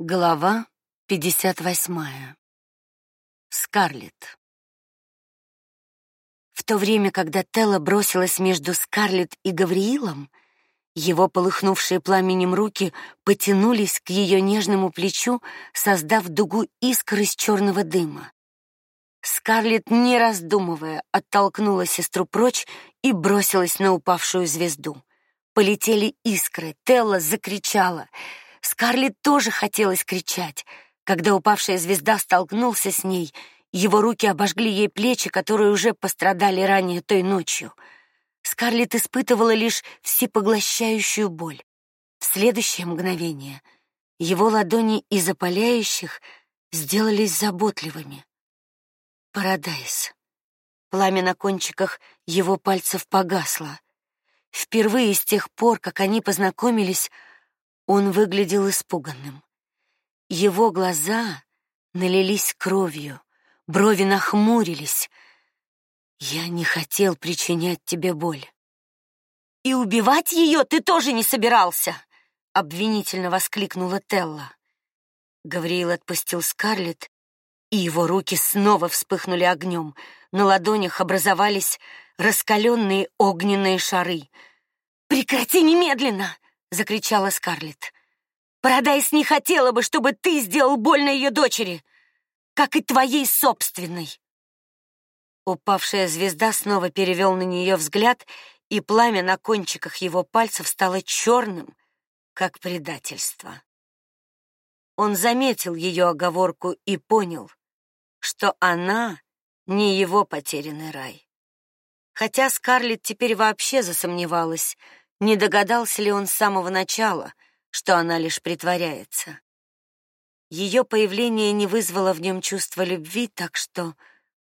Глава 58. Скарлетт. В то время, когда Телла бросилась между Скарлетт и Гавриилом, его полыхнувшие пламенем руки потянулись к ее нежному плечу, создав дугу искр из черного дыма. Скарлетт, не раздумывая, оттолкнула сестру прочь и бросилась на упавшую звезду. Полетели искры, Телла закричала — Скарлетт тоже хотелось кричать. Когда упавшая звезда столкнулся с ней, его руки обожгли ей плечи, которые уже пострадали ранее той ночью. Скарлетт испытывала лишь всепоглощающую боль. В следующее мгновение его ладони из опаляющих сделались заботливыми. Парадайз. Пламя на кончиках его пальцев погасло. Впервые с тех пор, как они познакомились, он выглядел испуганным. Его глаза налились кровью, брови нахмурились. Я не хотел причинять тебе боль. И убивать ее ты тоже не собирался, обвинительно воскликнула Телла. Гавриил отпустил Скарлетт, и его руки снова вспыхнули огнем. На ладонях образовались раскаленные огненные шары. Прекрати немедленно, закричала Скарлетт. Парадайс не хотела бы, чтобы ты сделал больно ее дочери, как и твоей собственной. Упавшая звезда снова перевел на нее взгляд, и пламя на кончиках его пальцев стало черным, как предательство. Он заметил ее оговорку и понял, что она не его потерянный рай. Хотя Скарлетт теперь вообще засомневалась, не догадался ли он с самого начала, что она лишь притворяется? Ее появление не вызвало в нем чувства любви, так что,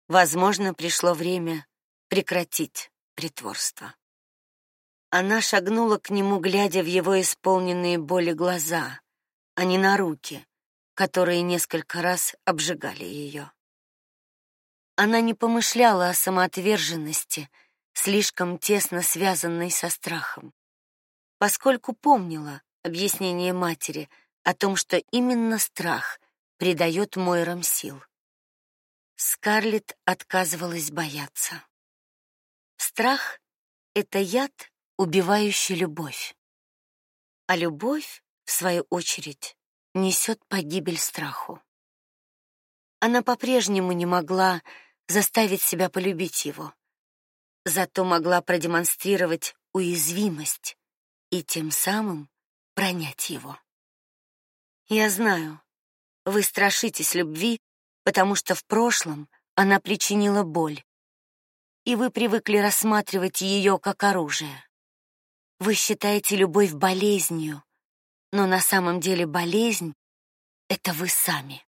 возможно, пришло время прекратить притворство. Она шагнула к нему, глядя в его исполненные боли глаза, а не на руки, которые несколько раз обжигали ее. Она не помышляла о самоотверженности, слишком тесно связанной со страхом поскольку помнила объяснение матери о том, что именно страх придает Мойрам сил. Скарлетт отказывалась бояться. Страх это яд, убивающий любовь. А любовь, в свою очередь, несет погибель страху. Она по-прежнему не могла заставить себя полюбить его. Зато могла продемонстрировать уязвимость, и тем самым пронять его. Я знаю, вы страшитесь любви, потому что в прошлом она причинила боль, и вы привыкли рассматривать ее как оружие. Вы считаете любовь болезнью, но на самом деле болезнь это вы сами.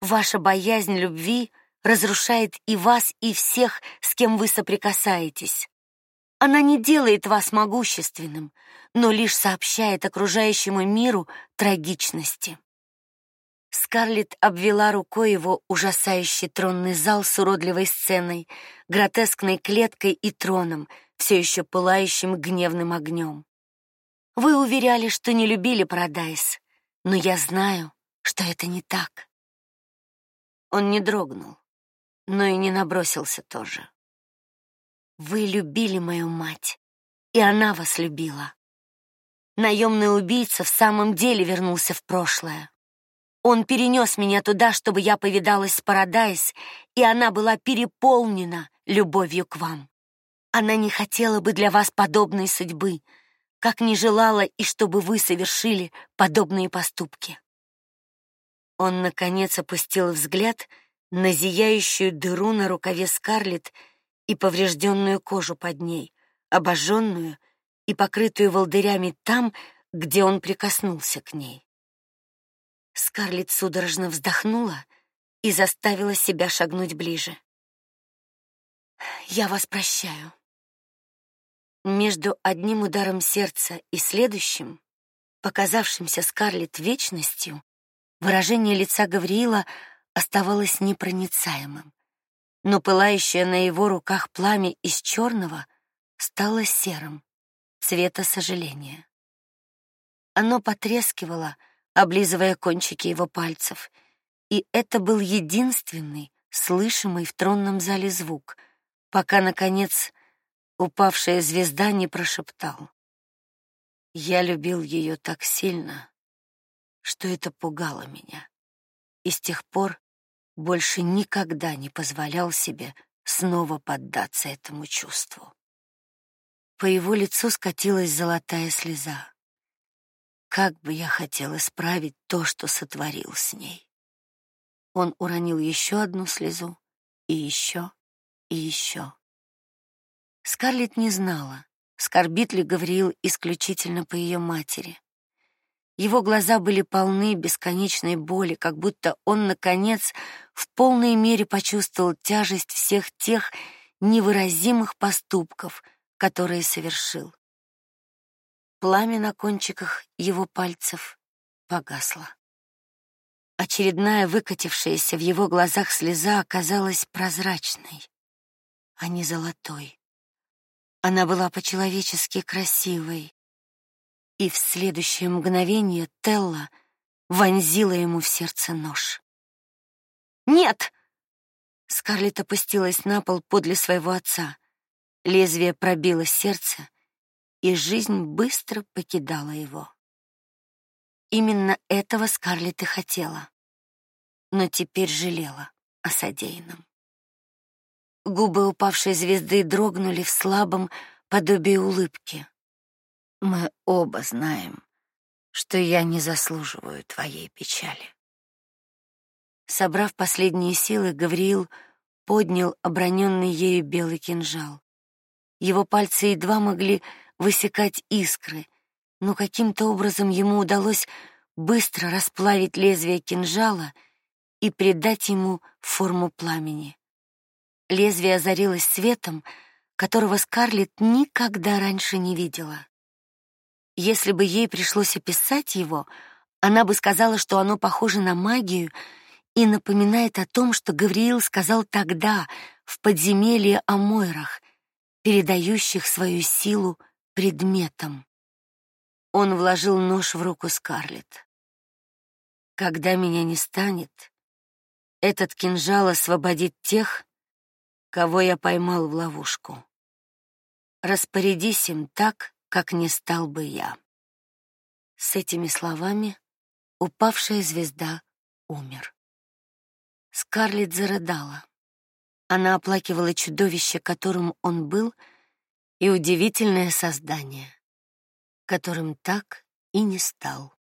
Ваша боязнь любви разрушает и вас, и всех, с кем вы соприкасаетесь. Она не делает вас могущественным, но лишь сообщает окружающему миру трагичности. Скарлетт обвела рукой его ужасающий тронный зал с уродливой сценой, гротескной клеткой и троном, все еще пылающим гневным огнем. Вы уверяли, что не любили Парадайс, но я знаю, что это не так. Он не дрогнул, но и не набросился тоже. Вы любили мою мать, и она вас любила. Наемный убийца в самом деле вернулся в прошлое. Он перенес меня туда, чтобы я повидалась с Парадайс, и она была переполнена любовью к вам. Она не хотела бы для вас подобной судьбы, как не желала и чтобы вы совершили подобные поступки. Он наконец опустил взгляд на зияющую дыру на рукаве Скарлетт и поврежденную кожу под ней, обожженную и покрытую волдырями там, где он прикоснулся к ней. Скарлетт судорожно вздохнула и заставила себя шагнуть ближе. Я вас прощаю. Между одним ударом сердца и следующим, показавшимся Скарлетт вечностью, выражение лица Гавриила оставалось непроницаемым но пылающее на его руках пламя из черного стало серым, цвета сожаления. Оно потрескивало, облизывая кончики его пальцев, и это был единственный слышимый в тронном зале звук, пока наконец упавшая звезда не прошептал: "Я любил ее так сильно, что это пугало меня, и с тех пор больше никогда не позволял себе снова поддаться этому чувству". По его лицу скатилась золотая слеза. Как бы я хотел исправить то, что сотворил с ней. Он уронил еще одну слезу, и еще, и еще. Скарлетт не знала, скорбит ли Гавриил исключительно по ее матери. Его глаза были полны бесконечной боли, как будто он наконец в полной мере почувствовал тяжесть всех тех невыразимых поступков, которые совершил. Пламя на кончиках его пальцев погасло. Очередная выкатившаяся в его глазах слеза оказалась прозрачной, а не золотой. Она была по-человечески красивой, и в следующее мгновение Телла вонзила ему в сердце нож. Нет! Скарлетт опустилась на пол подле своего отца. Лезвие пробило сердце, и жизнь быстро покидала его. Именно этого Скарлетт и хотела, но теперь жалела о содеянном. Губы упавшей звезды дрогнули в слабом подобии улыбки. Мы оба знаем, что я не заслуживаю твоей печали. Собрав последние силы, Гавриил поднял оброненный ею белый кинжал. Его пальцы едва могли высекать искры, но каким-то образом ему удалось быстро расплавить лезвие кинжала и придать ему форму пламени. Лезвие озарилось светом, которого Скарлетт никогда раньше не видела. Если бы ей пришлось описать его, она бы сказала, что оно похоже на магию и напоминает о том, что Гавриил сказал тогда в подземелье о Мойрах, передающих свою силу предметом. Он вложил нож в руку Скарлетт. Когда меня не станет, этот кинжал освободит тех, кого я поймал в ловушку. Распорядись им так, как не стал бы я. С этими словами упавшая звезда умер. Скарлетт зарыдала. Она оплакивала чудовище, которым он был, и удивительное создание, которым так и не стал.